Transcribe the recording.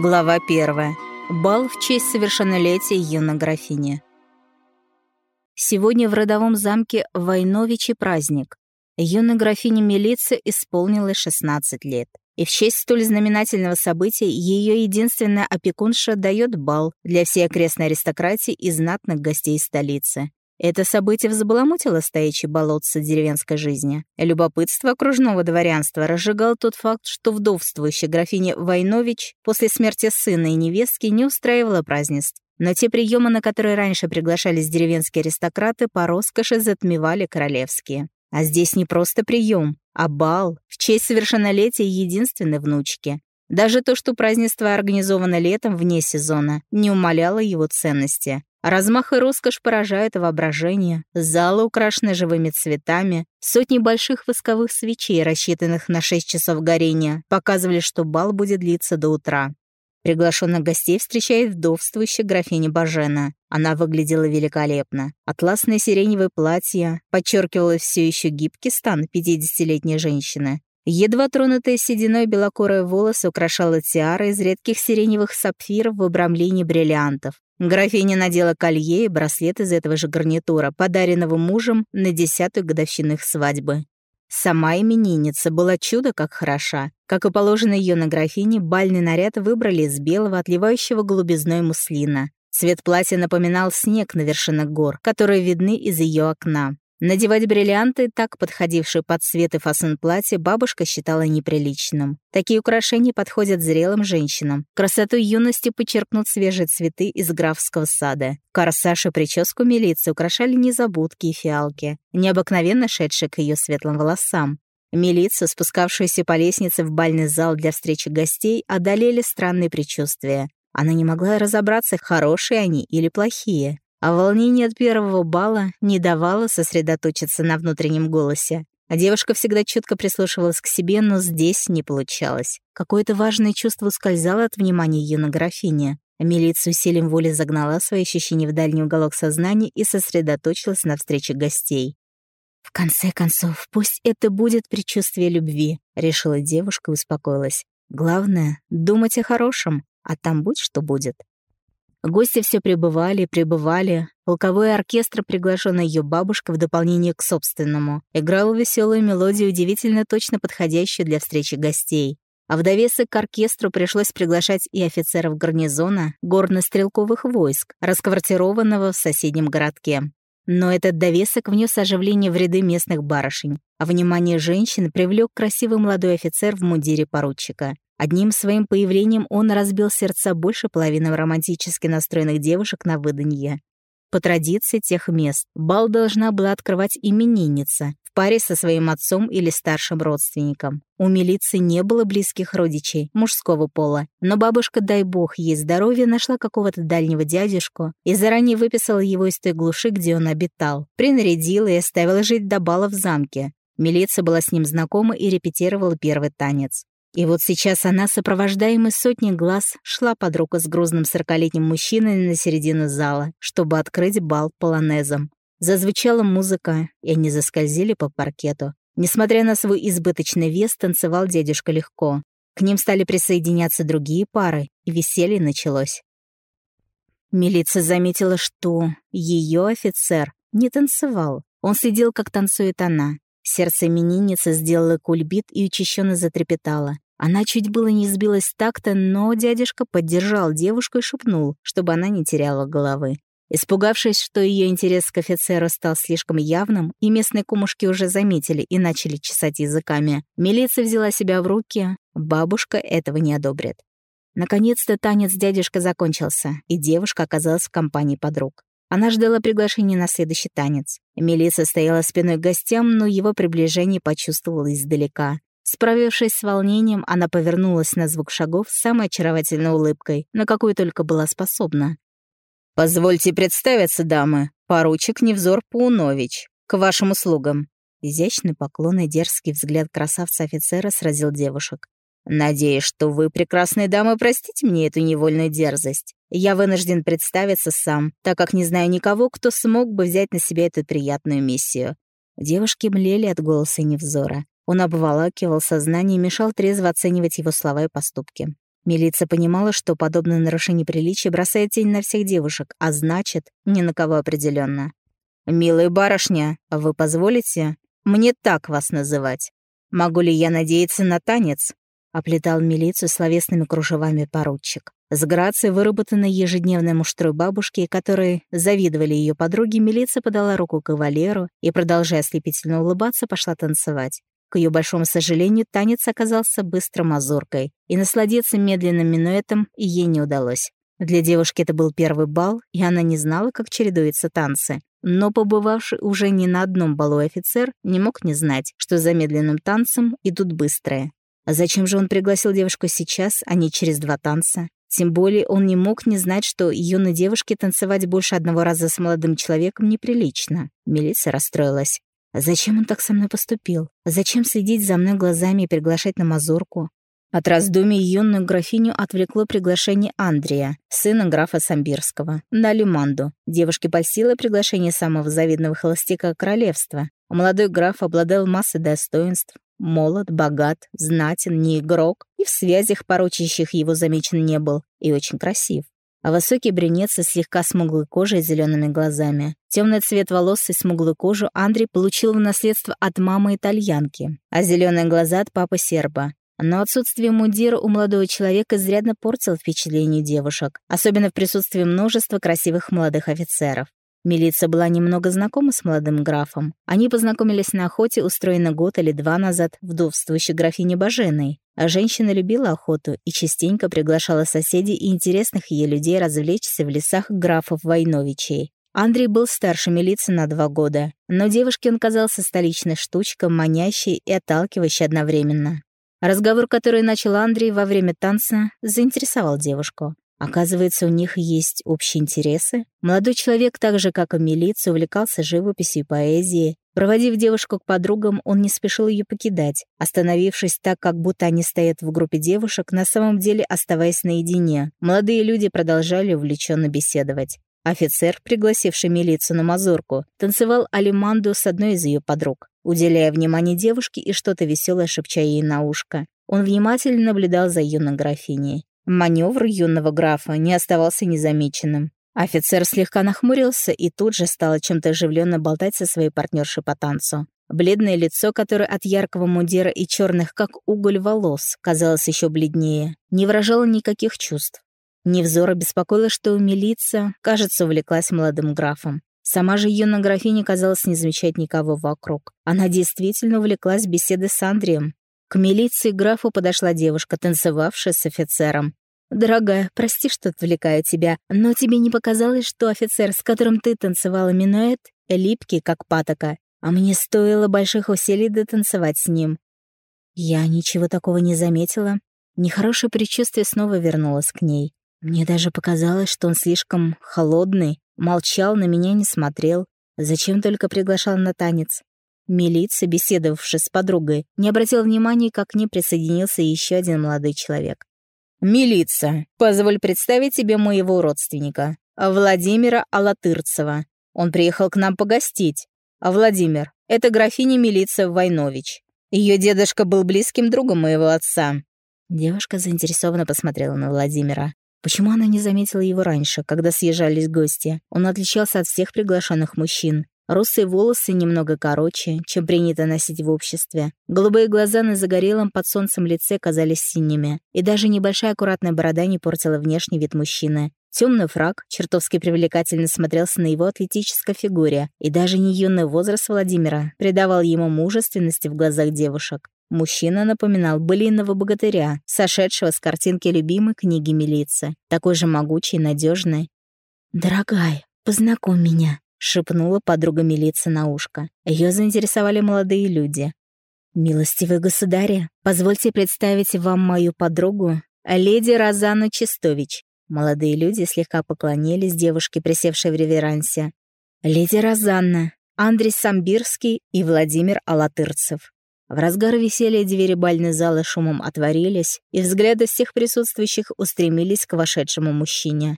Глава первая. Бал в честь совершеннолетия юной графини. Сегодня в родовом замке Войновичи праздник. Юной графине Милице исполнилось 16 лет. И в честь столь знаменательного события ее единственная опекунша дает бал для всей окрестной аристократии и знатных гостей столицы. Это событие взбаламутило стоячие болотца деревенской жизни. Любопытство окружного дворянства разжигал тот факт, что вдовствующая графиня Войнович после смерти сына и невестки не устраивала празднеств. Но те приемы, на которые раньше приглашались деревенские аристократы, по роскоши затмевали королевские. А здесь не просто прием, а бал в честь совершеннолетия единственной внучки. Даже то, что празднество организовано летом вне сезона, не умаляло его ценности. Размах и роскошь поражают воображение. Залы украшены живыми цветами. Сотни больших восковых свечей, рассчитанных на 6 часов горения, показывали, что бал будет длиться до утра. Приглашенных гостей встречает вдовствующая графиня Бажена. Она выглядела великолепно. Атласное сиреневое платье подчеркивало все еще гибкий стан 50-летней женщины. Едва тронутая сединой белокорые волосы украшала тиара из редких сиреневых сапфиров в обрамлении бриллиантов. Графиня надела колье и браслет из этого же гарнитура, подаренного мужем на десятую годовщину их свадьбы. Сама именинница была чудо как хороша. Как и положено ее на графине, бальный наряд выбрали из белого, отливающего голубизной муслина. Цвет платья напоминал снег на вершинах гор, которые видны из ее окна. Надевать бриллианты, так подходившие под цвет и фасон платья, бабушка считала неприличным. Такие украшения подходят зрелым женщинам. Красоту юности подчеркнут свежие цветы из графского сада. Корсаж и прическу милиции украшали незабудки и фиалки, необыкновенно шедшие к ее светлым волосам. Милицию, спускавшуюся по лестнице в бальный зал для встречи гостей, одолели странные предчувствия. Она не могла разобраться, хорошие они или плохие. А волнение от первого бала не давало сосредоточиться на внутреннем голосе. А девушка всегда чутко прислушивалась к себе, но здесь не получалось. Какое-то важное чувство ускользало от внимания юной графини. Милиция усилием воли загнала свои ощущения в дальний уголок сознания и сосредоточилась на встрече гостей. «В конце концов, пусть это будет предчувствие любви», — решила девушка и успокоилась. «Главное — думать о хорошем, а там будь что будет». Гости все прибывали и прибывали. Полковой оркестр, приглашенный ее бабушка в дополнение к собственному, играл веселую мелодию, удивительно точно подходящую для встречи гостей. А в довесок к оркестру пришлось приглашать и офицеров гарнизона горно-стрелковых войск, расквартированного в соседнем городке. Но этот довесок внес оживление в ряды местных барышень, а внимание женщин привлек красивый молодой офицер в мундире поручика. Одним своим появлением он разбил сердца больше половины романтически настроенных девушек на выданье. По традиции тех мест, бал должна была открывать именинница паре со своим отцом или старшим родственником. У милиции не было близких родичей мужского пола, но бабушка, дай бог ей здоровья, нашла какого-то дальнего дядюшку и заранее выписала его из той глуши, где он обитал, принарядила и оставила жить до бала в замке. Милиция была с ним знакома и репетировала первый танец. И вот сейчас она, сопровождаемая сотней глаз, шла под руку с грузным сорокалетним мужчиной на середину зала, чтобы открыть бал полонезом. Зазвучала музыка, и они заскользили по паркету. Несмотря на свой избыточный вес, танцевал дядюшка легко. К ним стали присоединяться другие пары, и веселье началось. Милиция заметила, что ее офицер не танцевал. Он следил, как танцует она. Сердце именинницы сделало кульбит и учащенно затрепетало. Она чуть было не сбилась с такта, но дядюшка поддержал девушку и шепнул, чтобы она не теряла головы. Испугавшись, что ее интерес к офицеру стал слишком явным, и местные кумушки уже заметили и начали чесать языками, милиция взяла себя в руки, бабушка этого не одобрит. Наконец-то танец дядюшка закончился, и девушка оказалась в компании подруг. Она ждала приглашения на следующий танец. Мелисса стояла спиной к гостям, но его приближение почувствовала издалека. Справившись с волнением, она повернулась на звук шагов с самой очаровательной улыбкой, на какую только была способна. «Позвольте представиться, дамы. Поручик Невзор Паунович. К вашим услугам». Изящный поклон и дерзкий взгляд красавца-офицера сразил девушек. «Надеюсь, что вы, прекрасные дамы, простите мне эту невольную дерзость. Я вынужден представиться сам, так как не знаю никого, кто смог бы взять на себя эту приятную миссию». Девушки млели от голоса Невзора. Он обволакивал сознание и мешал трезво оценивать его слова и поступки. Милиция понимала, что подобное нарушение приличия бросает тень на всех девушек, а значит, ни на кого определенно. «Милая барышня, вы позволите мне так вас называть? Могу ли я надеяться на танец?» Оплетал милицию словесными кружевами поручик. С грацией, выработанной ежедневной муштрой бабушки, которой завидовали ее подруги, милиция подала руку кавалеру и, продолжая ослепительно улыбаться, пошла танцевать. К ее большому сожалению, танец оказался быстро мазуркой, и насладиться медленным минуэтом ей не удалось. Для девушки это был первый бал, и она не знала, как чередуются танцы. Но побывавший уже не на одном балу офицер не мог не знать, что за медленным танцем идут быстрые. А зачем же он пригласил девушку сейчас, а не через два танца? Тем более он не мог не знать, что юной девушке танцевать больше одного раза с молодым человеком неприлично. Милиция расстроилась. Зачем он так со мной поступил? Зачем следить за мной глазами и приглашать на мазурку? От раздумий юную графиню отвлекло приглашение Андрея, сына графа Самбирского, на Люманду. Девушке польстило приглашение самого завидного холостяка королевства. Молодой граф обладал массой достоинств. Молод, богат, знатен, не игрок, и в связях, порочащих его, замечен не был, и очень красив а высокий брюнет со слегка смуглой кожей и зелеными глазами. Темный цвет волос и смуглую кожу Андрей получил в наследство от мамы итальянки, а зеленые глаза от папы серба. Но отсутствие мундира у молодого человека изрядно портило впечатление девушек, особенно в присутствии множества красивых молодых офицеров. Милиция была немного знакома с молодым графом. Они познакомились на охоте, устроенной год или два назад вдовствующей графине Баженой. А женщина любила охоту и частенько приглашала соседей и интересных ей людей развлечься в лесах графов Войновичей. Андрей был старше милиции на два года, но девушке он казался столичной штучкой, манящей и отталкивающей одновременно. Разговор, который начал Андрей во время танца, заинтересовал девушку. Оказывается, у них есть общие интересы. Молодой человек, так же, как и милиция, увлекался живописью и поэзией. Проводив девушку к подругам, он не спешил ее покидать, остановившись так, как будто они стоят в группе девушек, на самом деле оставаясь наедине. Молодые люди продолжали увлеченно беседовать. Офицер, пригласивший милицию на мазурку, танцевал алиманду с одной из ее подруг, уделяя внимание девушке и что-то веселое шепча ей на ушко. Он внимательно наблюдал за юной графиней. Маневр юного графа не оставался незамеченным. Офицер слегка нахмурился и тут же стал чем-то оживленно болтать со своей партнершей по танцу. Бледное лицо, которое от яркого мундира и черных, как уголь, волос, казалось еще бледнее, не выражало никаких чувств. Невзора беспокоило, что милиция, кажется, увлеклась молодым графом. Сама же юная графиня, казалось, не замечать никого вокруг. Она действительно увлеклась беседой с Андреем. К милиции графу подошла девушка, танцевавшая с офицером. «Дорогая, прости, что отвлекаю тебя, но тебе не показалось, что офицер, с которым ты танцевала минуэт, липкий, как патока, а мне стоило больших усилий дотанцевать с ним?» Я ничего такого не заметила. Нехорошее предчувствие снова вернулось к ней. Мне даже показалось, что он слишком холодный, молчал, на меня не смотрел. Зачем только приглашал на танец? Милиция, беседовавшая с подругой, не обратила внимания, как к ней присоединился еще один молодой человек. «Милиция, позволь представить тебе моего родственника, Владимира Алатырцева. Он приехал к нам погостить. А Владимир, это графиня милиция Войнович. Ее дедушка был близким другом моего отца». Девушка заинтересованно посмотрела на Владимира. Почему она не заметила его раньше, когда съезжались гости? Он отличался от всех приглашенных мужчин. Русые волосы немного короче, чем принято носить в обществе. Голубые глаза на загорелом под солнцем лице казались синими. И даже небольшая аккуратная борода не портила внешний вид мужчины. Темный фраг чертовски привлекательно смотрелся на его атлетической фигуре, и даже не юный возраст Владимира придавал ему мужественности в глазах девушек. Мужчина напоминал былинного богатыря, сошедшего с картинки любимой книги милиции, такой же могучий и надежный. «Дорогая, познакомь меня», — шепнула подруга милиции на ушко. Ее заинтересовали молодые люди. «Милостивый государя, позвольте представить вам мою подругу, леди Розану Чистович». Молодые люди слегка поклонились девушке, присевшей в реверансе. «Леди Розанна, Андрей Самбирский и Владимир Алатырцев». В разгар веселья двери бальной залы шумом отворились, и взгляды всех присутствующих устремились к вошедшему мужчине.